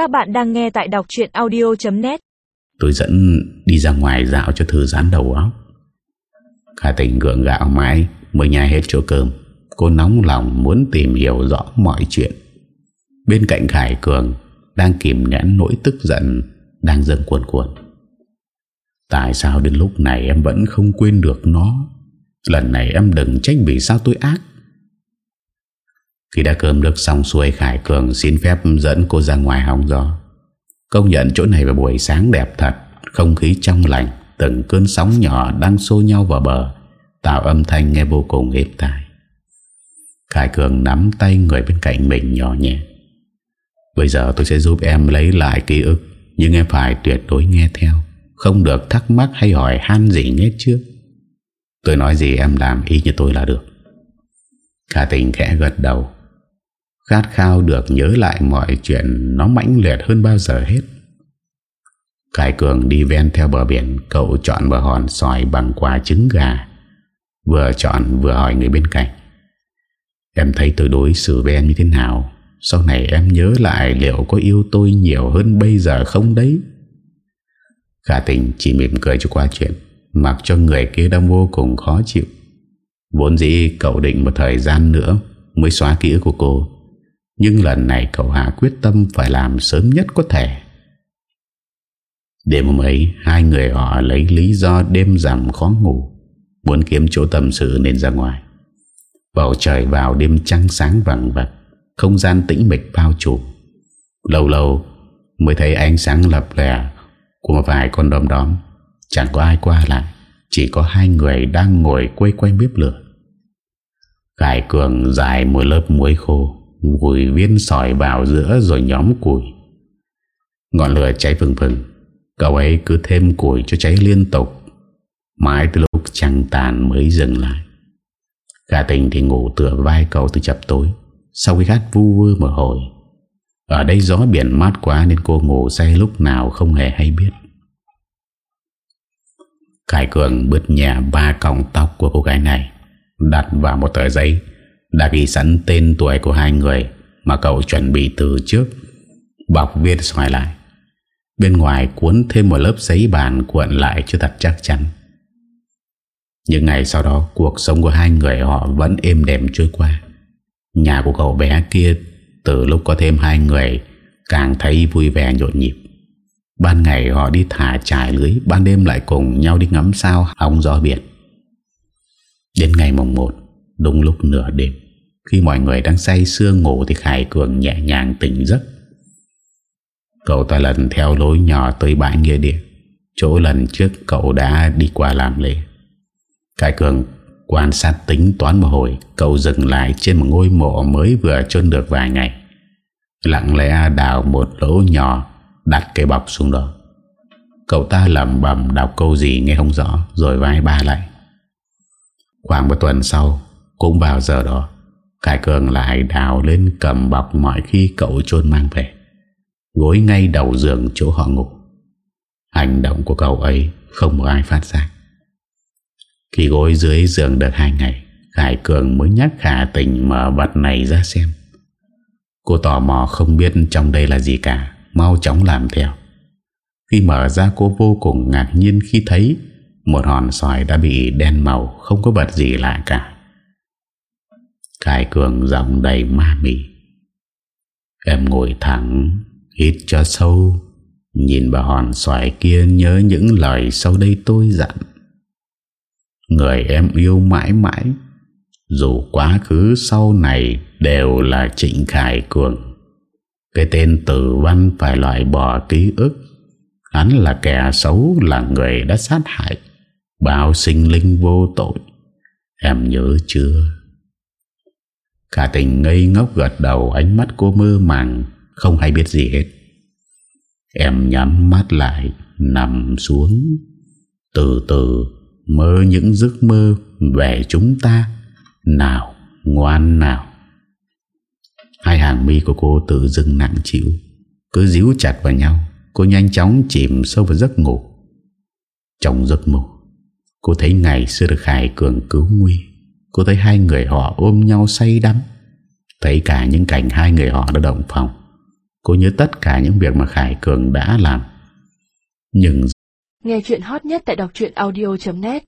Các bạn đang nghe tại đọc chuyện audio.net Tôi dẫn đi ra ngoài dạo cho thư giãn đầu óc. Khả tình gượng gạo mãi, Mới nhai hết chỗ cơm. Cô nóng lòng muốn tìm hiểu rõ mọi chuyện. Bên cạnh Khải Cường, Đang kìm nén nỗi tức giận, Đang dâng cuồn cuộn. Tại sao đến lúc này em vẫn không quên được nó? Lần này em đừng trách vì sao tôi ác. Khi đã cơm nước xong xuôi, Khải Cường xin phép dẫn cô ra ngoài hóng gió. Công nhận chỗ này vào buổi sáng đẹp thật, Không khí trong lành, Từng cơn sóng nhỏ đang xô nhau vào bờ, Tạo âm thanh nghe vô cùng êm tai. Khải Cường nắm tay người bên cạnh mình nhỏ nhẹ. Bây giờ tôi sẽ giúp em lấy lại ký ức, Nhưng em phải tuyệt đối nghe theo, Không được thắc mắc hay hỏi han gì hết trước Tôi nói gì em làm ý như tôi là được. Khả tình khẽ gật đầu. Khát khao được nhớ lại mọi chuyện Nó mãnh liệt hơn bao giờ hết. Khải Cường đi ven theo bờ biển, Cậu chọn bờ hòn xoài bằng quả trứng gà. Vừa chọn vừa hỏi người bên cạnh, Em thấy tôi đối xử với em như thế nào? Sau này em nhớ lại Liệu có yêu tôi nhiều hơn bây giờ không đấy? Khả tình chỉ mỉm cười cho qua chuyện, Mặc cho người kia đang vô cùng khó chịu. Vốn dĩ cậu định một thời gian nữa Mới xóa ký ức của cô nhưng lần này cậu Hạ quyết tâm Phải làm sớm nhất có thể. Đêm hôm ấy, Hai người họ lấy lý do đêm rằm khó ngủ, Muốn kiếm chỗ tâm sự nên ra ngoài. Bầu trời vào đêm trăng sáng vàng vặt Không gian tĩnh mịch bao trùm. Lâu lâu Mới thấy ánh sáng lập lè Của một vài con đom đóm. Chẳng có ai qua lại, Chỉ có hai người đang ngồi quay quay bếp lửa. Khải Cường dài một lớp muối khô Vùi viên sỏi vào giữa rồi nhóm củi. Ngọn lửa cháy phừng phừng. Cậu ấy cứ thêm củi cho cháy liên tục. Mãi từ lúc trăng tàn mới dừng lại. Gà tình thì ngủ tựa vai cậu từ chập tối. Sau khi khát vu vơ mở hồi. Ở đây gió biển mát quá Nên cô ngủ say lúc nào không hề hay biết. Khải Cường bứt nhẹ ba cọng tóc của cô gái này, Đặt vào một tờ giấy. Đã ghi sẵn tên tuổi của hai người Mà cậu chuẩn bị từ trước. Bọc viết xoài lại. Bên ngoài cuốn thêm một lớp giấy bàn cuộn lại cho thật chắc chắn. Những ngày sau đó, Cuộc sống của hai người họ vẫn êm đềm trôi qua. Nhà của cậu bé kia, Từ lúc có thêm hai người, Càng thấy vui vẻ nhộn nhịp. Ban ngày họ đi thả trải lưới, Ban đêm lại cùng nhau đi ngắm sao Hóng gió biển. Đến ngày mùng 1 Đúng lúc nửa đêm, Khi mọi người đang say sưa ngủ Thì Khải Cường nhẹ nhàng tỉnh giấc. Cậu ta lần theo lối nhỏ tới bãi nghĩa địa, Chỗ lần trước cậu đã đi qua làm lễ. Khải Cường quan sát tính toán một hồi, Cậu dừng lại trên một ngôi mộ mới vừa chôn được vài ngày. Lặng lẽ đào một lỗ nhỏ, Đặt cây bọc xuống đó. Cậu ta lầm bầm đọc câu gì nghe không rõ, Rồi vai ba lại. Khoảng một tuần sau cũng vào giờ đó, Khải Cường lại đào lên cầm bọc Mọi khi cậu chôn mang về, Gối ngay đầu giường chỗ họ ngủ. Hành động của cậu ấy Không có ai phát giác. Khi gối dưới giường được hai ngày, Khải Cường mới nhắc Khả Tình mở vật này ra xem. Cô tò mò không biết trong đây là gì cả, Mau chóng làm theo. Khi mở ra cô vô cùng ngạc nhiên khi thấy Một hòn xoài đã bị đen màu, Không có vật gì lạ cả. Khải Cường giọng đầy ma mị. Em ngồi thẳng, Hít cho sâu, Nhìn bà hòn xoài kia nhớ những lời sau đây tôi dặn. Người em yêu mãi mãi, Dù quá khứ sau này Đều là Trịnh Khải Cường. Cái tên tử văn Phải loại bỏ ký ức. Hắn là kẻ xấu, Là người đã sát hại Bao sinh linh vô tội. Em nhớ chưa? Cả tình ngây ngốc gật đầu, Ánh mắt cô mơ màng, Không hay biết gì hết. Em nhắm mắt lại, Nằm xuống. Từ từ, Mơ những giấc mơ về chúng ta. Nào, ngoan nào. Hai hàng mi của cô tự dưng nặng chịu. Cứ díu chặt vào nhau, Cô nhanh chóng chìm sâu vào giấc ngủ. Trong giấc mơ Cô thấy ngày xưa được Khải Cường cứu nguy. Cô thấy hai người họ ôm nhau say đắm. Thấy cả những cảnh hai người họ đã động phòng. Cô nhớ tất cả những việc mà Khải Cường đã làm. Nhưng Nghe chuyện hot nhất tại đọc audio.net